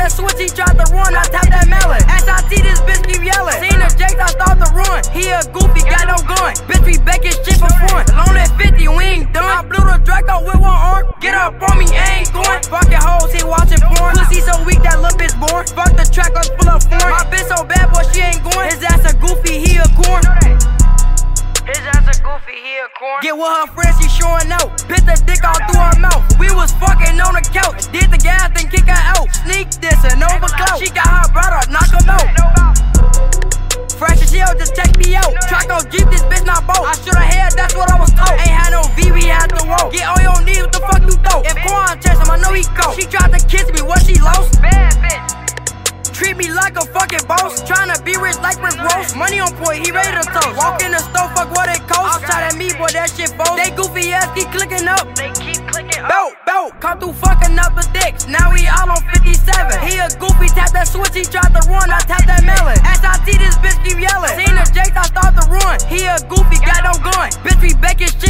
that switch, he tried to run. I tapped that melon. SIT, this bitch keep yelling. Seen the Jakes, I start to run. He a goofy, got no gun. Bitch, we baking shit for fun. Alone at 50, we ain't done. I blew the Draco with one arm. Get up on me, I ain't going. Fucking hoes, he watching porn. Pussy so weak, that little bitch born. Fuck the track, let's pull up foreign. My bitch so bad, boy, she ain't going. His ass a goofy, he a corn. His ass a goofy, he a corn. Get with her friends, she showing out. Bit the dick This and. She got her brother, knock him out. Fresh as hell, just check me out. Track on Jeep, this bitch not boat. I shoulda had, that's what I was told. Ain't had no V, we had to walk. Get on your knees, what the fuck you throw? If Quan chase him, I know he go. She tried to kiss me, what she lost? Bad bitch. Treat me like a fucking boss. Tryna be rich like Rick Ross. Money on point, he ready to toast. Walk in the store, fuck what it costs. Outside at me, boy, that shit falls. They goofy ass keep clicking up. They keep clicking up. Boat, boat, come through fucking up the dicks. Now we all on 57. Goofy, got no gun. Bitch, we baking shit for fun.